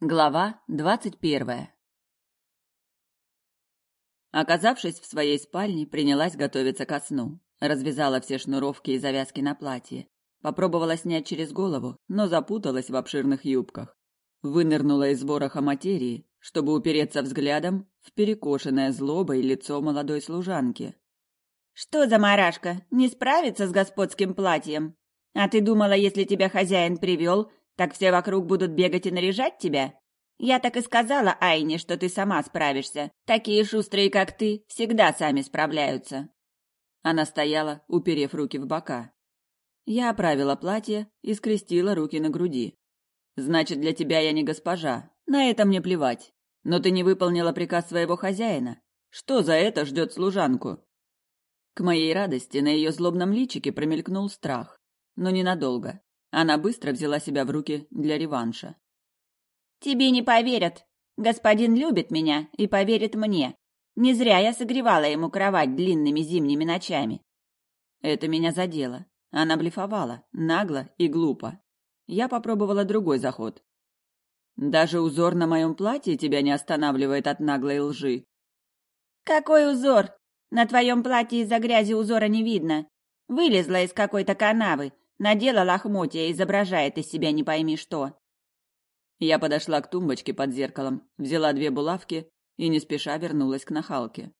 Глава двадцать первая Оказавшись в своей спальне, принялась готовиться ко сну. Развязала все шнуровки и завязки на платье. Попробовала снять через голову, но запуталась в обширных юбках. Вынырнула из вороха материи, чтобы упереться взглядом в перекошенное злобой лицо молодой служанки. «Что за марашка? Не справится с господским платьем? А ты думала, если тебя хозяин привел, так все вокруг будут бегать и наряжать тебя? Я так и сказала Айне, что ты сама справишься. Такие шустрые, как ты, всегда сами справляются. Она стояла, уперев руки в бока. Я оправила платье и скрестила руки на груди. Значит, для тебя я не госпожа. На это мне плевать. Но ты не выполнила приказ своего хозяина. Что за это ждет служанку? К моей радости на ее злобном личике промелькнул страх, но ненадолго. Она быстро взяла себя в руки для реванша. «Тебе не поверят. Господин любит меня и поверит мне. Не зря я согревала ему кровать длинными зимними ночами». Это меня задело. Она блефовала, нагло и глупо. Я попробовала другой заход. Даже узор на моем платье тебя не останавливает от наглой лжи. Какой узор? На твоем платье из-за грязи узора не видно. Вылезла из какой-то канавы, Надела лохмотья изображает из себя не пойми что. Я подошла к тумбочке под зеркалом, взяла две булавки и не спеша вернулась к нахалке.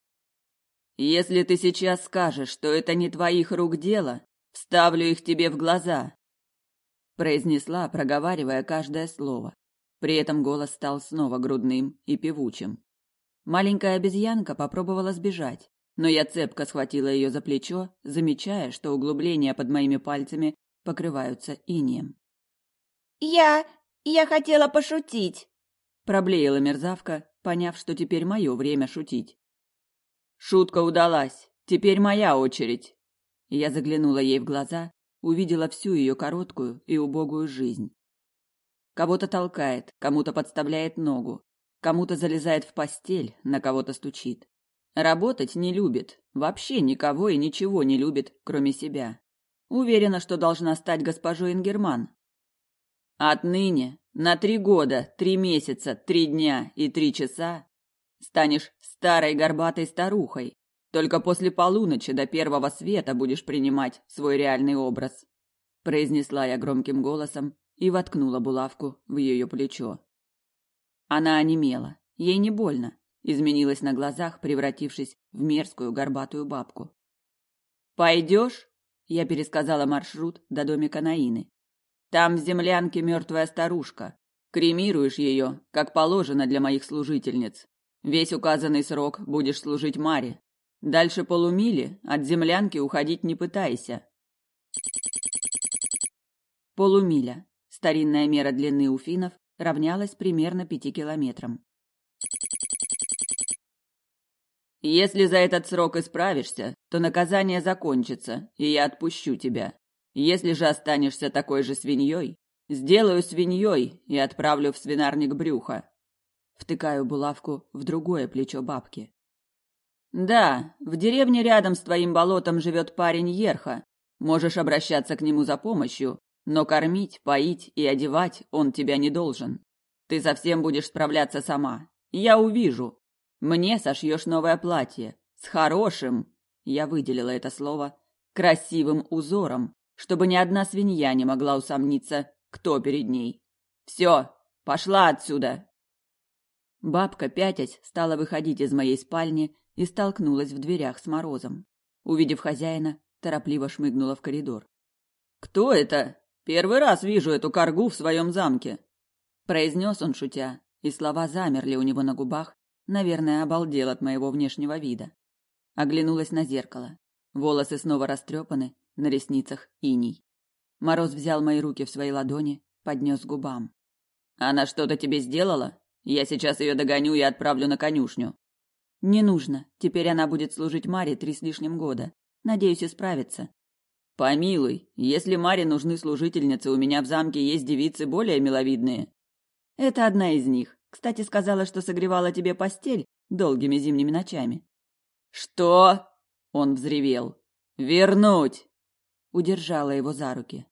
Если ты сейчас скажешь, что это не твоих рук дело, вставлю их тебе в глаза, произнесла, проговаривая каждое слово. При этом голос стал снова грудным и певучим. Маленькая обезьянка попробовала сбежать, но я цепко схватила ее за плечо, замечая, что углубления под моими пальцами покрываются инеем. «Я... я хотела пошутить!» Проблеяла мерзавка, поняв, что теперь мое время шутить. «Шутка удалась. Теперь моя очередь!» Я заглянула ей в глаза, увидела всю ее короткую и убогую жизнь. Кого-то толкает, кому-то подставляет ногу, кому-то залезает в постель, на кого-то стучит. Работать не любит, вообще никого и ничего не любит, кроме себя. Уверена, что должна стать госпожой Ингерман. Отныне на три года, три месяца, три дня и три часа станешь старой горбатой старухой. Только после полуночи до первого света будешь принимать свой реальный образ, произнесла я громким голосом и воткнула булавку в ее плечо. Она онемела. Ей не больно, изменилась на глазах, превратившись в мерзкую горбатую бабку. Пойдешь? Я пересказала маршрут до домика Наины. Там в землянке мертвая старушка. Кремируешь ее, как положено для моих служительниц. Весь указанный срок будешь служить Маре. Дальше полумили от землянки уходить не пытайся. Полумиля. Старинная мера длины у финнов равнялась примерно пяти километрам. Если за этот срок исправишься, то наказание закончится, и я отпущу тебя. Если же останешься такой же свиньей, сделаю свиньей и отправлю в свинарник брюха. Втыкаю булавку в другое плечо бабки. Да, в деревне рядом с твоим болотом живет парень Ерха. Можешь обращаться к нему за помощью, но кормить, поить и одевать он тебя не должен. Ты совсем будешь справляться сама. Я увижу, мне сошьешь новое платье с хорошим, я выделила это слово, красивым узором, чтобы ни одна свинья не могла усомниться, кто перед ней. Все, пошла отсюда. Бабка, пятясь, стала выходить из моей спальни и столкнулась в дверях с Морозом. Увидев хозяина, торопливо шмыгнула в коридор. «Кто это? Первый раз вижу эту коргу в своем замке!» Произнес он, шутя, и слова замерли у него на губах, Наверное, обалдел от моего внешнего вида. Оглянулась на зеркало. Волосы снова растрепаны, на ресницах иней. Мороз взял мои руки в свои ладони, поднес к губам. «Она что-то тебе сделала? Я сейчас ее догоню и отправлю на конюшню». «Не нужно. Теперь она будет служить Маре три с лишним года. Надеюсь, исправится». «Помилуй, если Маре нужны служительницы, у меня в замке есть девицы более миловидные». «Это одна из них. Кстати, сказала, что согревала тебе постель долгими зимними ночами. Что? Он взревел. Вернуть! Удержала его за руки.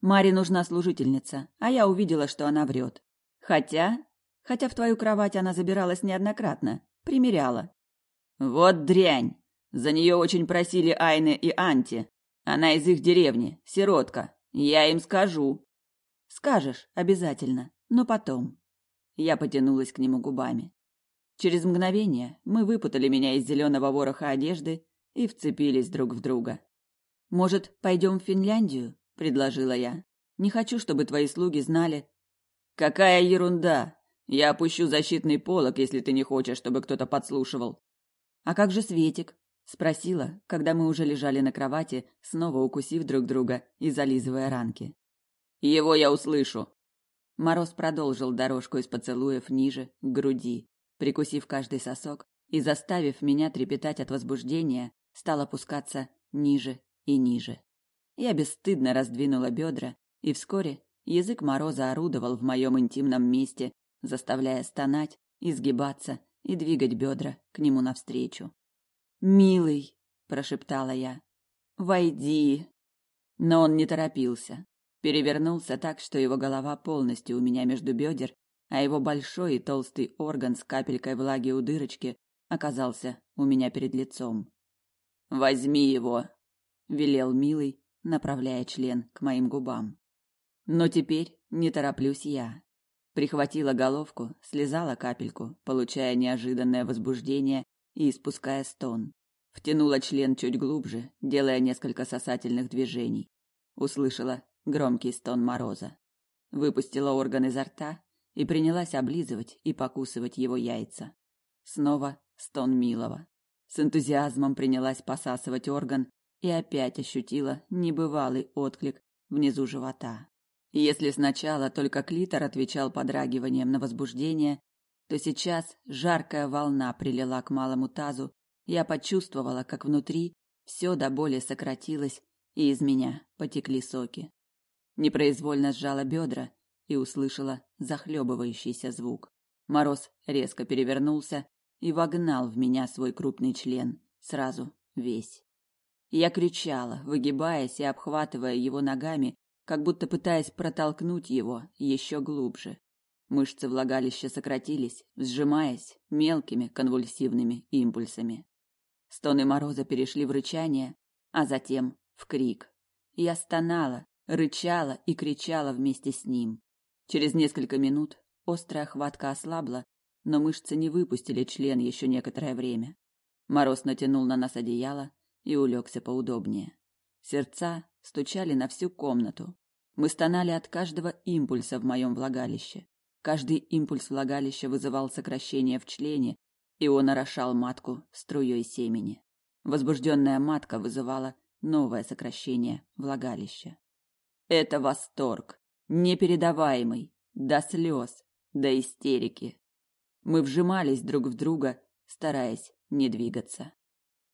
Маре нужна служительница, а я увидела, что она врет. Хотя Хотя в твою кровать она забиралась неоднократно, примеряла. Вот дрянь! За нее очень просили Айны и Анти. Она из их деревни, сиротка. Я им скажу. Скажешь, обязательно, но потом. Я потянулась к нему губами. Через мгновение мы выпутали меня из зеленого вороха одежды и вцепились друг в друга. «Может, пойдем в Финляндию?» – предложила я. «Не хочу, чтобы твои слуги знали». «Какая ерунда! Я опущу защитный полог, если ты не хочешь, чтобы кто-то подслушивал». «А как же Светик?» – спросила, когда мы уже лежали на кровати, снова укусив друг друга и зализывая ранки. «Его я услышу». Мороз продолжил дорожку из поцелуев ниже, к груди, прикусив каждый сосок и заставив меня трепетать от возбуждения, стал опускаться ниже и ниже. Я бесстыдно раздвинула бедра, и вскоре язык Мороза орудовал в моем интимном месте, заставляя стонать, изгибаться и двигать бедра к нему навстречу. «Милый!» – прошептала я. «Войди!» Но он не торопился. Перевернулся так, что его голова полностью у меня между бедер, а его большой и толстый орган с капелькой влаги у дырочки оказался у меня перед лицом. «Возьми его!» – велел милый, направляя член к моим губам. Но теперь не тороплюсь я. Прихватила головку, слезала капельку, получая неожиданное возбуждение и испуская стон. Втянула член чуть глубже, делая несколько сосательных движений. Услышала громкий стон Мороза. Выпустила орган изо рта и принялась облизывать и покусывать его яйца. Снова стон Милого. С энтузиазмом принялась посасывать орган и опять ощутила небывалый отклик внизу живота. Если сначала только клитор отвечал подрагиванием на возбуждение, то сейчас жаркая волна прилила к малому тазу, я почувствовала, как внутри все до боли сократилось, и из меня потекли соки. Непроизвольно сжала бедра и услышала захлебывающийся звук. Мороз резко перевернулся и вогнал в меня свой крупный член, сразу весь. Я кричала, выгибаясь и обхватывая его ногами, как будто пытаясь протолкнуть его еще глубже. Мышцы влагалища сократились, сжимаясь мелкими конвульсивными импульсами. Стоны Мороза перешли в рычание, а затем в крик. Я стонала, рычала и кричала вместе с ним. Через несколько минут острая хватка ослабла, но мышцы не выпустили член еще некоторое время. Мороз натянул на нас одеяло и улегся поудобнее. Сердца стучали на всю комнату. Мы стонали от каждого импульса в моем влагалище. Каждый импульс влагалища вызывал сокращение в члене, и он орошал матку струей семени. Возбужденная матка вызывала новое сокращение влагалища. Это восторг, непередаваемый, до слез, до истерики. Мы вжимались друг в друга, стараясь не двигаться.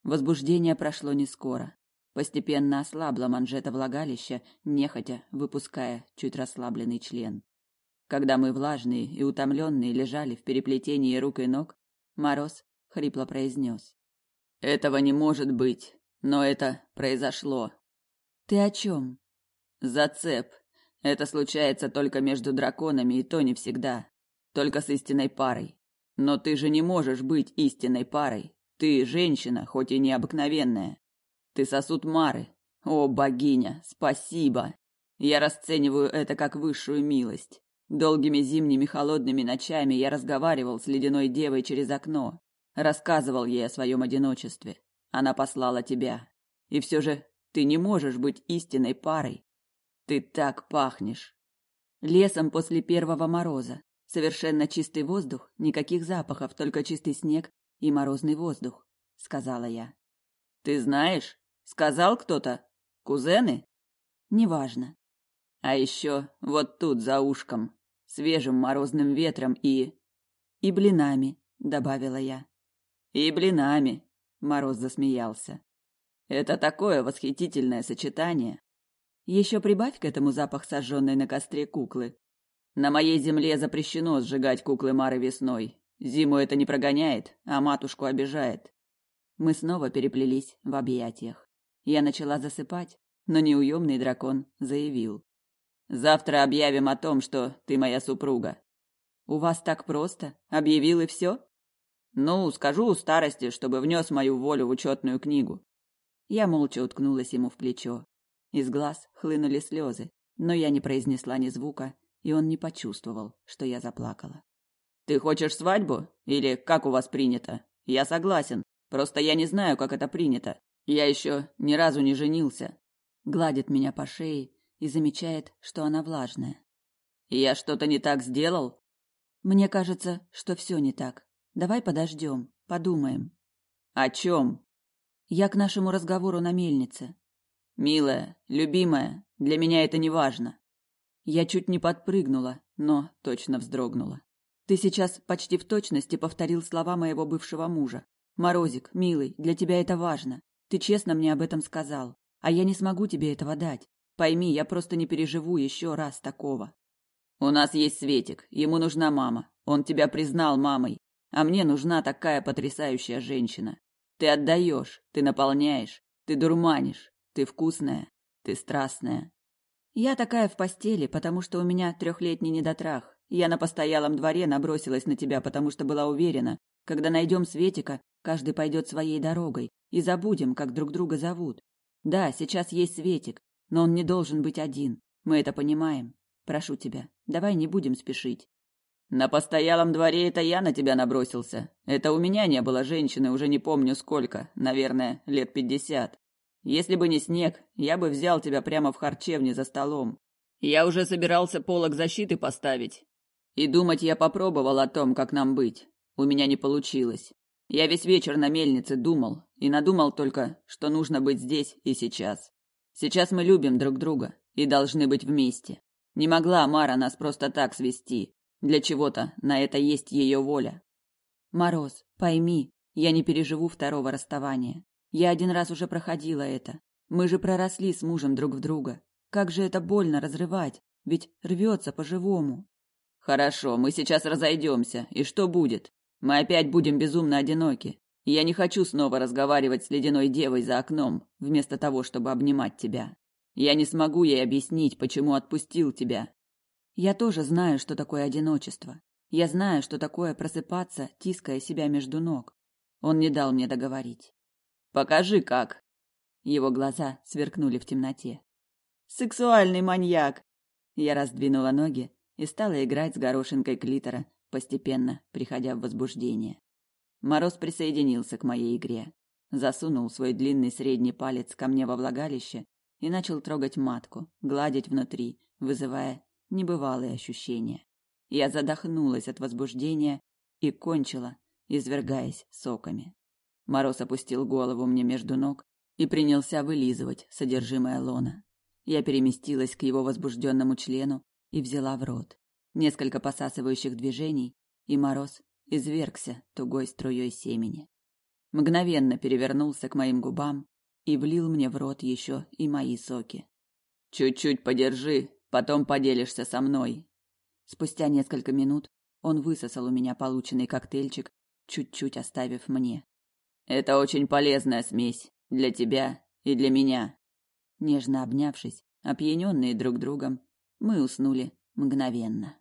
Возбуждение прошло не скоро. Постепенно ослабла манжета влагалища, нехотя выпуская чуть расслабленный член. Когда мы влажные и утомленные лежали в переплетении рук и ног, Мороз хрипло произнес. «Этого не может быть, но это произошло». «Ты о чем?» «Зацеп. Это случается только между драконами, и то не всегда. Только с истинной парой. Но ты же не можешь быть истинной парой. Ты женщина, хоть и необыкновенная. Ты сосуд Мары. О, богиня, спасибо. Я расцениваю это как высшую милость. Долгими зимними холодными ночами я разговаривал с ледяной девой через окно, рассказывал ей о своем одиночестве. Она послала тебя. И все же ты не можешь быть истинной парой. Ты так пахнешь. Лесом после первого мороза. Совершенно чистый воздух, никаких запахов, только чистый снег и морозный воздух, сказала я. Ты знаешь, Сказал кто-то? Кузены? Неважно. А еще вот тут за ушком, свежим морозным ветром и... И блинами, добавила я. И блинами, Мороз засмеялся. Это такое восхитительное сочетание. Еще прибавь к этому запах сожженной на костре куклы. На моей земле запрещено сжигать куклы Мары весной. Зиму это не прогоняет, а матушку обижает. Мы снова переплелись в объятиях. Я начала засыпать, но неуемный дракон заявил. «Завтра объявим о том, что ты моя супруга». У вас так просто? Объявил и все? Ну, скажу у старости, чтобы внес мою волю в учетную книгу. Я молча уткнулась ему в плечо. Из глаз хлынули слезы, но я не произнесла ни звука, и он не почувствовал, что я заплакала. Ты хочешь свадьбу? Или как у вас принято? Я согласен. Просто я не знаю, как это принято. Я еще ни разу не женился. Гладит меня по шее и замечает, что она влажная. Я что-то не так сделал? Мне кажется, что все не так. Давай подождем, подумаем. О чем? Я к нашему разговору на мельнице. Милая, любимая, для меня это не важно. Я чуть не подпрыгнула, но точно вздрогнула. Ты сейчас почти в точности повторил слова моего бывшего мужа. Морозик, милый, для тебя это важно. Ты честно мне об этом сказал, а я не смогу тебе этого дать. Пойми, я просто не переживу еще раз такого. У нас есть Светик, ему нужна мама. Он тебя признал мамой, а мне нужна такая потрясающая женщина. Ты отдаешь, ты наполняешь, ты дурманишь, ты вкусная, ты страстная. Я такая в постели, потому что у меня трехлетний недотрах. Я на постоялом дворе набросилась на тебя, потому что была уверена, когда найдем Светика, каждый пойдет своей дорогой, и забудем, как друг друга зовут. Да, сейчас есть Светик, но он не должен быть один. Мы это понимаем. Прошу тебя, давай не будем спешить. На постоялом дворе это я на тебя набросился. Это у меня не было женщины уже не помню сколько, наверное, лет пятьдесят. Если бы не снег, я бы взял тебя прямо в харчевне за столом. Я уже собирался полог защиты поставить. И думать я попробовал о том, как нам быть. У меня не получилось. Я весь вечер на мельнице думал и надумал только, что нужно быть здесь и сейчас. Сейчас мы любим друг друга и должны быть вместе. Не могла Мара нас просто так свести. Для чего-то на это есть ее воля. Мороз, пойми, я не переживу второго расставания. Я один раз уже проходила это. Мы же проросли с мужем друг в друга. Как же это больно разрывать, ведь рвется по-живому. Хорошо, мы сейчас разойдемся, и что будет? Мы опять будем безумно одиноки. Я не хочу снова разговаривать с ледяной девой за окном, вместо того, чтобы обнимать тебя. Я не смогу ей объяснить, почему отпустил тебя, я тоже знаю, что такое одиночество. Я знаю, что такое просыпаться, тиская себя между ног. Он не дал мне договорить. Покажи как. Его глаза сверкнули в темноте. Сексуальный маньяк. Я раздвинула ноги и стала играть с горошинкой клитора, постепенно приходя в возбуждение. Мороз присоединился к моей игре, засунул свой длинный средний палец ко мне во влагалище и начал трогать матку, гладить внутри, вызывая небывалые ощущения. Я задохнулась от возбуждения и кончила, извергаясь соками. Мороз опустил голову мне между ног и принялся вылизывать содержимое лона. Я переместилась к его возбужденному члену и взяла в рот. Несколько посасывающих движений, и мороз извергся тугой струей семени. Мгновенно перевернулся к моим губам и влил мне в рот еще и мои соки. «Чуть-чуть подержи, Потом поделишься со мной. Спустя несколько минут он высосал у меня полученный коктейльчик, чуть-чуть оставив мне. Это очень полезная смесь для тебя и для меня. Нежно обнявшись, опьяненные друг другом, мы уснули мгновенно.